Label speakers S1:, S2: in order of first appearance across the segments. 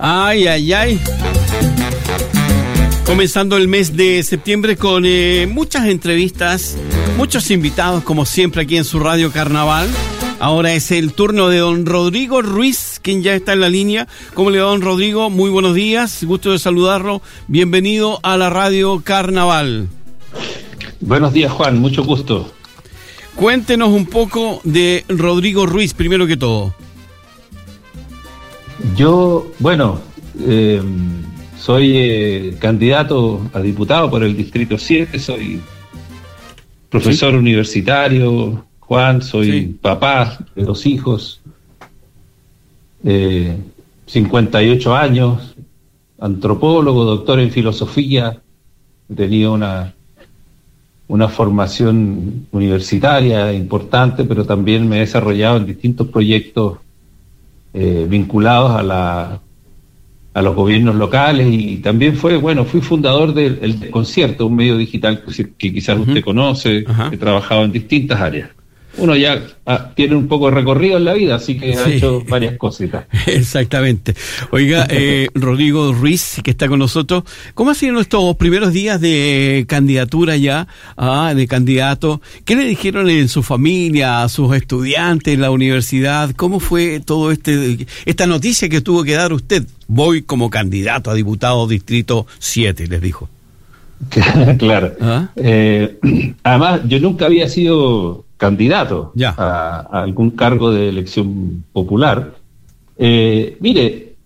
S1: Ay, ay, ay. Comenzando el mes de septiembre con eh, muchas entrevistas, muchos invitados, como siempre aquí en su radio Carnaval. Ahora es el turno de don Rodrigo Ruiz, quien ya está en la línea. ¿Cómo le va, don Rodrigo? Muy buenos días, gusto de saludarlo. Bienvenido a la radio Carnaval.
S2: Buenos días, Juan, mucho gusto.
S1: Cuéntenos un poco de Rodrigo Ruiz, primero que todo.
S2: Yo, bueno, eh, soy eh, candidato a diputado por el Distrito 7, soy profesor universitario, Juan, soy papá de dos hijos, 58 eh, años, antropólogo, doctor en filosofía, he tenido una, una formación universitaria importante, pero también me he desarrollado en distintos proyectos eh, vinculados a, la, a los gobiernos locales y también fue, bueno, fui fundador del Concierto, un medio digital que, quizás usted conoce, he trabajado en distintas áreas uno ya ah, tiene un poco de recorrido en la vida, así que ha hecho varias cositas.
S1: Exactamente. Oiga, eh, Rodrigo Ruiz, que está con nosotros, ¿cómo han sido nuestros primeros días de candidatura ya, ah, de candidato? ¿Qué le dijeron en su familia, a sus estudiantes en la universidad? ¿Cómo fue todo este esta noticia que tuvo que dar usted? Voy como candidato a diputado Distrito 7, les dijo.
S2: claro. ¿Ah? Eh, además, yo nunca había sido candidato A, algún cargo de elección popular. Eh, mire,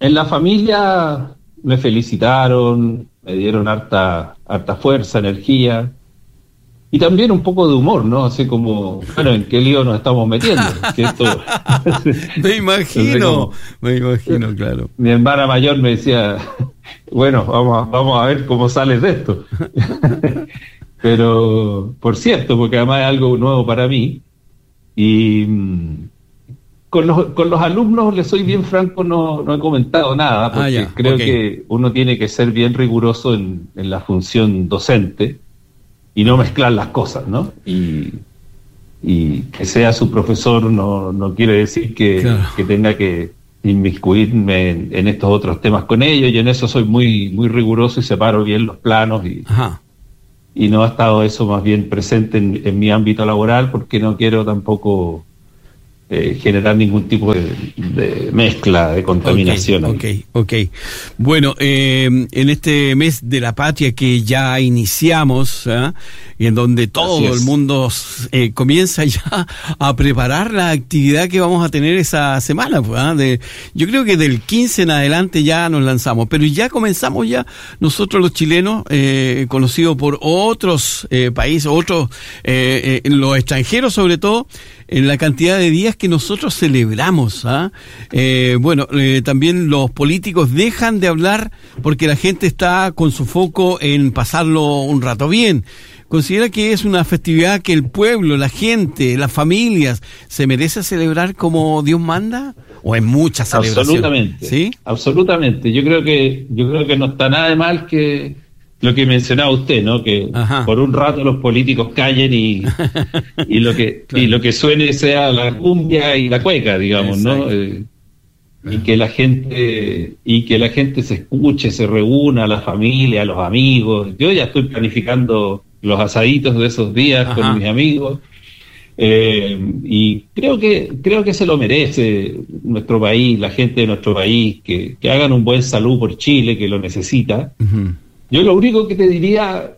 S2: en la familia me felicitaron, me dieron harta, harta fuerza, energía y también un poco de humor, ¿no? Así como, bueno, ¿en qué lío nos estamos metiendo?
S1: me imagino, me imagino, claro.
S2: Mi hermana mayor me decía, bueno, vamos vamos a ver cómo sales de esto. Pero, por cierto, porque además es algo nuevo para mí, y mm, con los, con los alumnos, les soy bien franco, no, no he comentado nada, ah, porque creo que uno tiene que ser bien riguroso en, en, la función docente y no mezclar las cosas, ¿no? Y, y que sea su profesor no, no quiere decir que, que tenga que inmiscuirme en, estos otros temas con ellos, y en eso soy muy, muy riguroso y separo bien los planos y y no ha estado eso más bien presente en, mi ámbito laboral porque no quiero tampoco eh, generar ningún tipo de, mezcla, de contaminación.
S1: Ok, ok. Bueno, eh, en este mes de la patria que ya iniciamos ¿ah? y en donde todo el mundo eh, comienza ya a preparar la actividad que vamos a tener esa semana. Pues, ¿ah? de, yo creo que del 15 en adelante ya nos lanzamos, pero ya comenzamos ya nosotros los chilenos, conocidos por otros países, otros, los extranjeros sobre todo, en la cantidad de días que nosotros celebramos. ¿ah? Eh, bueno, eh, también los políticos dejan de hablar porque la gente está con su foco en pasarlo un rato bien. ¿Considera que es una festividad que el pueblo, la gente, las familias se merece celebrar como Dios manda? ¿O en muchas celebraciones?
S2: Absolutamente. ¿Sí? Absolutamente. Yo creo que, yo creo que no está nada de mal que lo que mencionaba usted, ¿no? Que por un rato los políticos callen y, y lo que y lo que suene sea la cumbia y la cueca, digamos, ¿no? Eh, y que la gente y que la gente se escuche, se reúna, la familia, los amigos. Yo ya estoy planificando los asaditos de esos días con mis amigos. Eh, y creo que creo que se lo merece nuestro país, la gente de nuestro país, que, que hagan un buen salud por Chile, que lo necesita. Yo lo único que te diría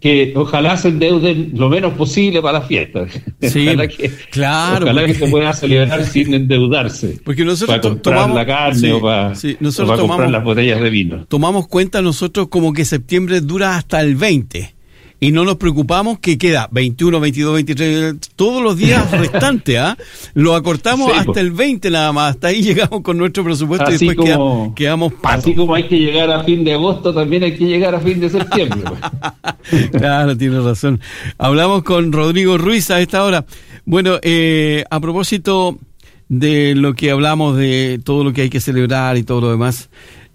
S2: que ojalá se endeuden lo menos posible para las fiestas.
S1: Sí, claro.
S2: Ojalá que se pueda celebrar sin endeudarse.
S1: Porque nosotros
S2: para comprar la carne o para, comprar las botellas de vino.
S1: Tomamos cuenta nosotros como que septiembre dura hasta el 20 y no nos preocupamos que queda 21, 22, 23, todos los días restantes, ¿ah? Lo acortamos hasta el 20 nada más, hasta ahí llegamos con nuestro presupuesto y después quedamos patos.
S2: Así como hay que llegar a fin de agosto, también hay que llegar a fin de septiembre.
S1: Pues. claro, tienes razón. Hablamos con Rodrigo Ruiz a esta hora. Bueno, eh, a propósito de lo que hablamos de todo lo que hay que celebrar y todo lo demás,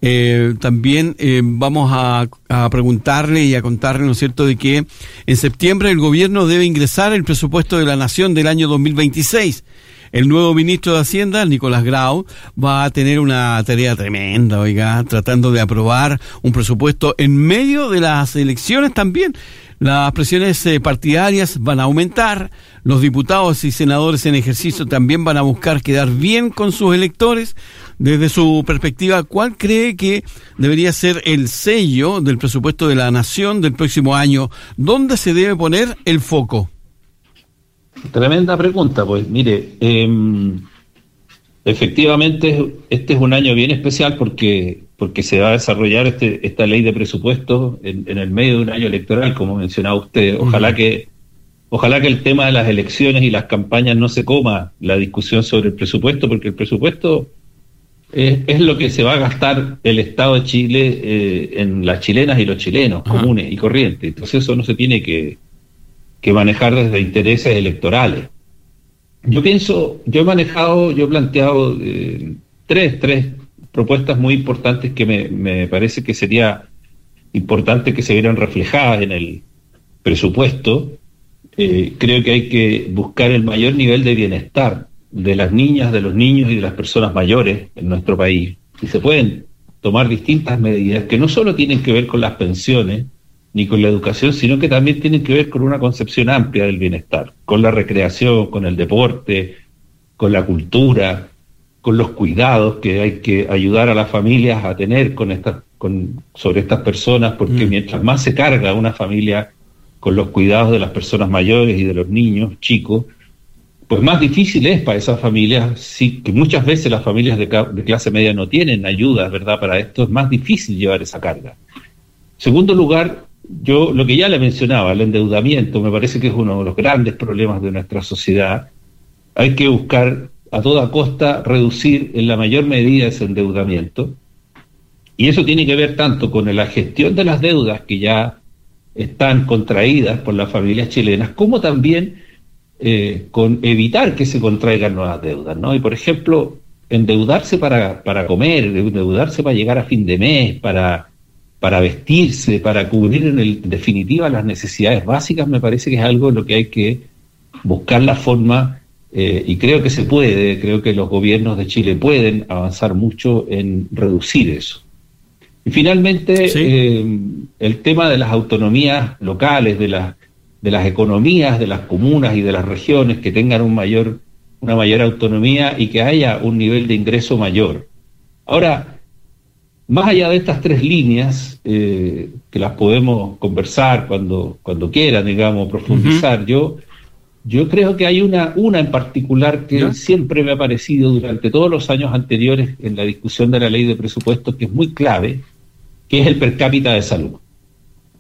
S1: eh, también eh, vamos a, preguntarle y a contarle, ¿no es cierto?, de que en septiembre el gobierno debe ingresar el presupuesto de la Nación del año 2026. el nuevo ministro de Hacienda, Nicolás Grau, va a tener una tarea tremenda, oiga, tratando de aprobar un presupuesto en medio de las elecciones también. Las presiones eh, partidarias van a aumentar, los diputados y senadores en ejercicio también van a buscar quedar bien con sus electores. Desde su perspectiva, ¿cuál cree que debería ser el sello del presupuesto de la nación del próximo año? ¿Dónde se debe poner el foco?
S2: Tremenda pregunta, pues mire, em, efectivamente este es un año bien especial porque porque se va a desarrollar este, esta ley de presupuesto en, el medio de un año electoral, como mencionaba usted. Ojalá que ojalá que el tema de las elecciones y las campañas no se coma la discusión sobre el presupuesto, porque el presupuesto es, lo que se va a gastar el Estado de Chile eh, en las chilenas y los chilenos, comunes y corrientes. Entonces eso no se tiene que, que manejar desde intereses electorales. Yo pienso, yo he manejado, yo he planteado eh, tres, tres propuestas muy importantes que me, parece que sería importante que se vieran reflejadas en el presupuesto. Eh, creo que hay que buscar el mayor nivel de bienestar de las niñas, de los niños y de las personas mayores en nuestro país. Y se pueden tomar distintas medidas que no solo tienen que ver con las pensiones ni con la educación, sino que también tienen que ver con una concepción amplia del bienestar, con la recreación, con el deporte, con la cultura, con los cuidados que hay que ayudar a las familias a tener con estas, con, sobre estas personas, porque mm. mientras más se carga una familia con los cuidados de las personas mayores y de los niños chicos, pues más difícil es para esas familias, sí, que muchas veces las familias de, de clase media no tienen ayuda, ¿verdad? Para esto es más difícil llevar esa carga. Segundo lugar, yo lo que ya le mencionaba, el endeudamiento, me parece que es uno de los grandes problemas de nuestra sociedad. Hay que buscar a toda costa reducir en la mayor medida ese endeudamiento. Y eso tiene que ver tanto con la gestión de las deudas que ya están contraídas por las familias chilenas, como también eh, con evitar que se contraigan nuevas deudas. ¿no? Y por ejemplo, endeudarse para, para comer, endeudarse para llegar a fin de mes, para, para vestirse, para cubrir en, el, definitiva las necesidades básicas, me parece que es algo en lo que hay que buscar la forma eh, y creo que se puede, creo que los gobiernos de Chile pueden avanzar mucho en reducir eso. Y finalmente, eh, el tema de las autonomías locales, de, las de las economías de las comunas y de las regiones que tengan un mayor, una mayor autonomía y que haya un nivel de ingreso mayor. Ahora, más allá de estas tres líneas, eh, que las podemos conversar cuando, cuando quieran, digamos, profundizar, yo yo creo que hay una, una en particular que siempre me ha parecido durante todos los años anteriores en la discusión de la ley de presupuestos, que es muy clave, que es el per cápita de salud.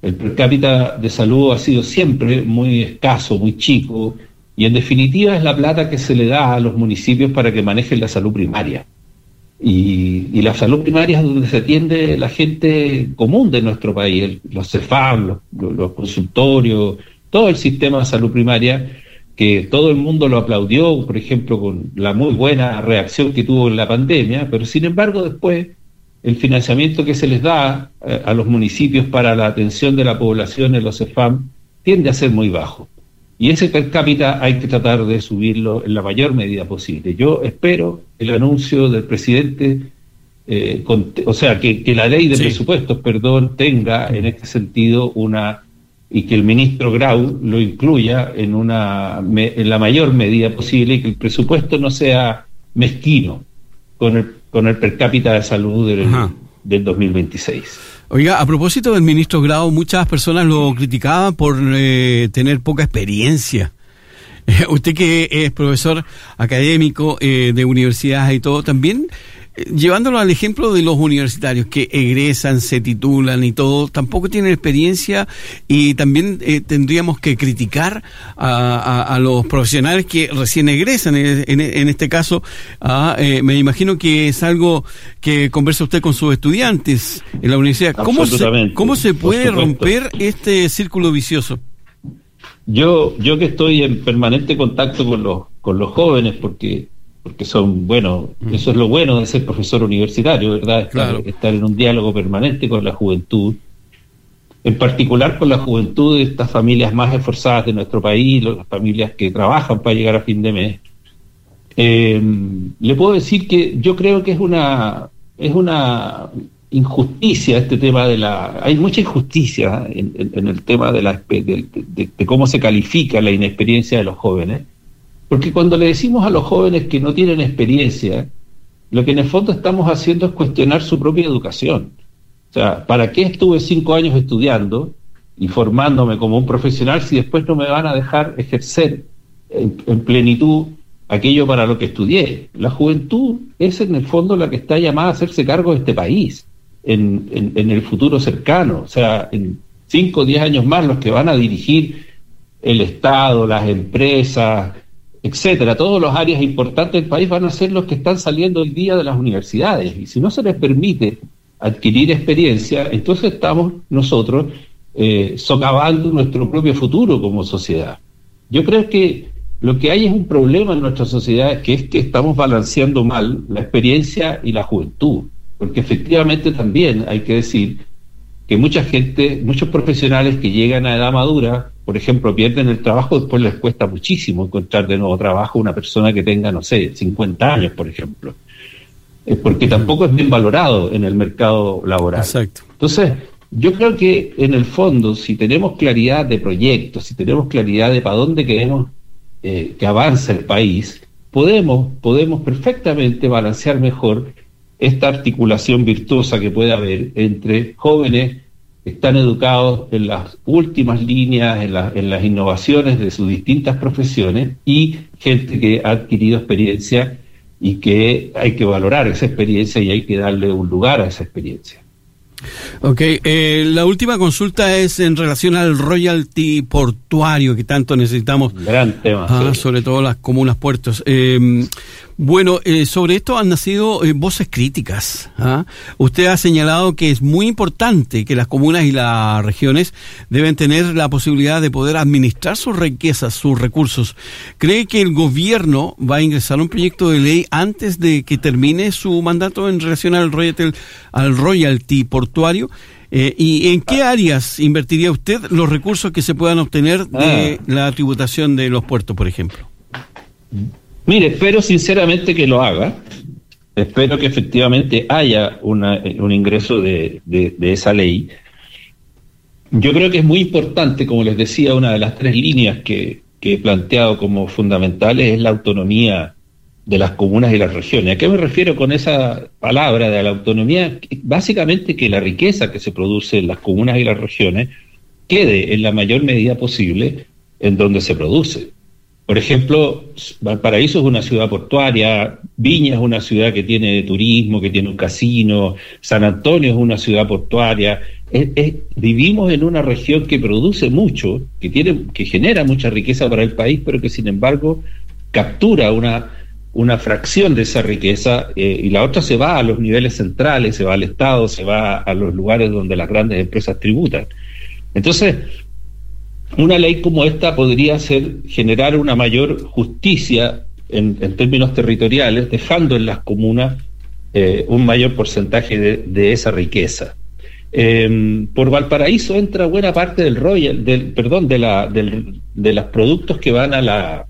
S2: El per cápita de salud ha sido siempre muy escaso, muy chico, y en definitiva es la plata que se le da a los municipios para que manejen la salud primaria. Y, la salud primaria es donde se atiende la gente común de nuestro país, los CEFAM, los consultorios, todo el sistema de salud primaria que todo el mundo lo aplaudió, por ejemplo, con la muy buena reacción que tuvo en la pandemia, pero sin embargo después el financiamiento que se les da eh, a los municipios para la atención de la población en los EFAM tiende a ser muy bajo. Y ese per cápita hay que tratar de subirlo en la mayor medida posible. Yo espero el anuncio del presidente, eh, o sea, que, la ley de presupuestos, perdón, tenga en este sentido una y que el ministro Grau lo incluya en, una, en la mayor medida posible y que el presupuesto no sea mezquino con el, con el per cápita de salud del, del 2026.
S1: Oiga, a propósito del ministro Grau, muchas personas lo criticaban por eh, tener poca experiencia. usted que es profesor académico eh, de universidades y todo, también llevándolo al ejemplo de los universitarios que egresan, se titulan y todo, tampoco tienen experiencia y también eh, tendríamos que criticar a, los profesionales que recién egresan. En, este caso, ah, eh, me imagino que es algo que conversa usted con sus estudiantes en la universidad. ¿Cómo se, cómo se puede romper este círculo vicioso?
S2: Yo, yo que estoy en permanente contacto con los, con los jóvenes, porque porque son, bueno, mm. eso es lo bueno de ser profesor universitario, ¿verdad? Estar, en un diálogo permanente con la juventud, en particular con la juventud de estas familias más esforzadas de nuestro país, las familias que trabajan para llegar a fin de mes. Eh, le puedo decir que yo creo que es una, es una injusticia este tema de la... Hay mucha injusticia en, el tema de, la, de, cómo se califica la inexperiencia de los jóvenes, porque cuando le decimos a los jóvenes que no tienen experiencia, lo que en el fondo estamos haciendo es cuestionar su propia educación. O sea, ¿para qué estuve cinco años estudiando y formándome como un profesional si después no me van a dejar ejercer en plenitud aquello para lo que estudié. La juventud es en el fondo la que está llamada a hacerse cargo de este país en, en, el futuro cercano, o sea, en 5 o 10 años más los que van a dirigir el Estado, las empresas, etcétera, todos los áreas importantes del país van a ser los que están saliendo hoy día de las universidades. Y si no se les permite adquirir experiencia, entonces estamos nosotros eh, socavando nuestro propio futuro como sociedad. Yo creo que lo que hay es un problema en nuestra sociedad, que es que estamos balanceando mal la experiencia y la juventud, porque efectivamente también hay que decir que mucha gente, muchos profesionales que llegan a edad madura, por ejemplo, pierden el trabajo, después les cuesta muchísimo encontrar de nuevo trabajo una persona que tenga, no sé, 50 años, por ejemplo, porque tampoco es bien valorado en el mercado laboral. Exacto. Entonces, yo creo que en el fondo, si tenemos claridad de proyectos, si tenemos claridad de para dónde queremos eh, que avanza el país, podemos, podemos perfectamente balancear mejor esta articulación virtuosa que puede haber entre jóvenes están educados en las últimas líneas, en, en las innovaciones de sus distintas profesiones y gente que ha adquirido experiencia y que hay que valorar esa experiencia y hay que darle un lugar a esa experiencia.
S1: Ok, eh, la última consulta es en relación al royalty portuario que tanto necesitamos.
S2: Gran tema.
S1: Ah, sobre todo las comunas puertos. Eh, bueno, eh, sobre esto han nacido eh, voces críticas. ¿ah? Usted ha señalado que es muy importante que las comunas y las regiones deben tener la posibilidad de poder administrar sus riquezas, sus recursos. ¿Cree que el gobierno va a ingresar un proyecto de ley antes de que termine su mandato en relación al royalty, al royalty portuario? Eh, ¿Y en qué áreas invertiría usted los recursos que se puedan obtener de ah. la tributación de los puertos, por ejemplo?
S2: Mire, espero sinceramente que lo haga. Espero que efectivamente haya un ingreso de, esa ley. Yo creo que es muy importante, como les decía, una de las tres líneas que, he planteado como fundamentales es la autonomía de las comunas y las regiones. ¿A qué me refiero con esa palabra de la autonomía? Básicamente que la riqueza que se produce en las comunas y las regiones quede en la mayor medida posible en donde se produce. Por ejemplo, Valparaíso es una ciudad portuaria, Viña es una ciudad que tiene turismo, que tiene un casino, San Antonio es una ciudad portuaria. vivimos en una región que produce mucho, que, tiene, que genera mucha riqueza para el país, pero que sin embargo captura una, una fracción de esa riqueza eh, y la otra se va a los niveles centrales, se va al Estado, se va a los lugares donde las grandes empresas tributan. Entonces, una ley como esta podría ser generar una mayor justicia en, términos territoriales, dejando en las comunas eh, un mayor porcentaje de, esa riqueza. Em, por Valparaíso entra buena parte del royal, del, perdón, de, la, de los productos que van a la,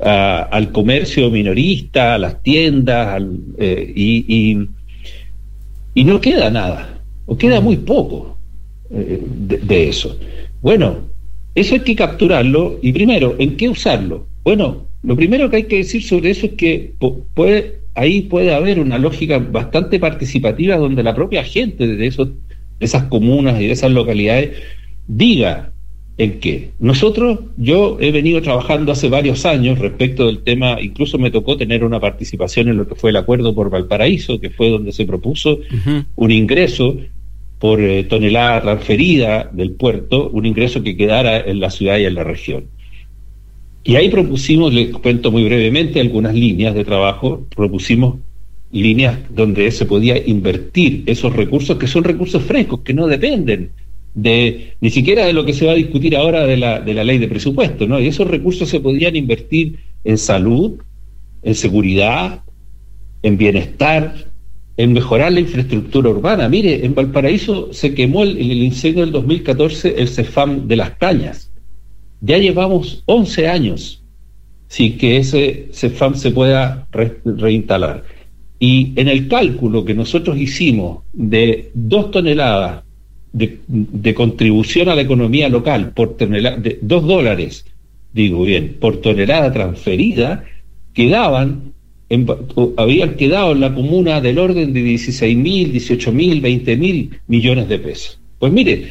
S2: al comercio minorista, a las tiendas, eh, y, y, no queda nada, o queda muy poco eh, de, eso. Bueno, eso hay que capturarlo y primero, ¿en qué usarlo? Bueno, lo primero que hay que decir sobre eso es que puede, ahí puede haber una lógica bastante participativa donde la propia gente de, esos, de esas comunas y de esas localidades diga en qué. Nosotros, yo he venido trabajando hace varios años respecto del tema, incluso me tocó tener una participación en lo que fue el acuerdo por Valparaíso, que fue donde se propuso un ingreso por eh, tonelada transferida del puerto, un ingreso que quedara en la ciudad y en la región. Y ahí propusimos, les cuento muy brevemente algunas líneas de trabajo, propusimos líneas donde se podía invertir esos recursos que son recursos frescos, que no dependen de ni siquiera de lo que se va a discutir ahora de la, de la ley de presupuesto, ¿no? Y esos recursos se podían invertir en salud, en seguridad, en bienestar, en mejorar la infraestructura urbana. Mire, en Valparaíso se quemó el, en el incendio del 2014 el CEFAM de las Cañas. Ya llevamos 11 años sin que ese CEFAM se pueda reinstalar. Y en el cálculo que nosotros hicimos de dos toneladas de, contribución a la economía local por tonelada, de dos dólares, digo bien, por tonelada transferida, quedaban, habían quedado en la comuna del orden de 16 mil, 18 mil, 20 mil millones de pesos. Pues mire,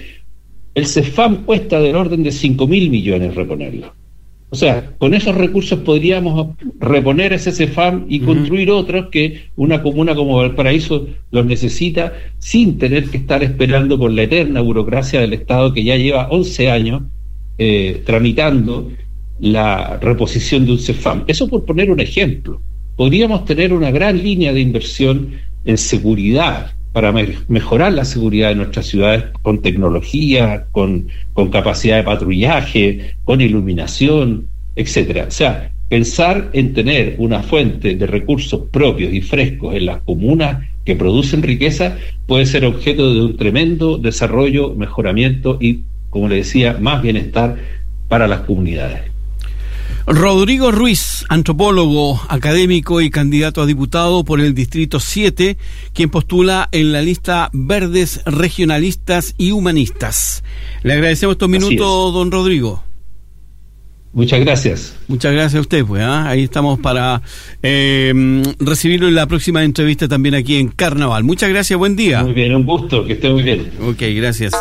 S2: el CEFAM cuesta del orden de 5 mil millones reponerlo. O sea, con esos recursos podríamos reponer ese CEFAM y construir otros que una comuna como Valparaíso los necesita sin tener que estar esperando por la eterna burocracia del Estado que ya lleva 11 años eh, tramitando la reposición de un CEFAM. Eso por poner un ejemplo. Podríamos tener una gran línea de inversión en seguridad, para mejorar la seguridad de nuestras ciudades con tecnología, con, con capacidad de patrullaje, con iluminación, etcétera. O sea, pensar en tener una fuente de recursos propios y frescos en las comunas que producen riqueza puede ser objeto de un tremendo desarrollo, mejoramiento y, como le decía, más bienestar para las comunidades.
S1: Rodrigo Ruiz, antropólogo, académico y candidato a diputado por el Distrito 7, quien postula en la lista Verdes Regionalistas y Humanistas. Le agradecemos estos minutos, don Rodrigo.
S2: Muchas gracias.
S1: Muchas gracias a usted, pues. ¿ah? Ahí estamos para eh, recibirlo en la próxima entrevista también aquí en Carnaval. Muchas gracias, buen día.
S2: Muy bien, un gusto, que esté muy bien.
S1: Ok, gracias.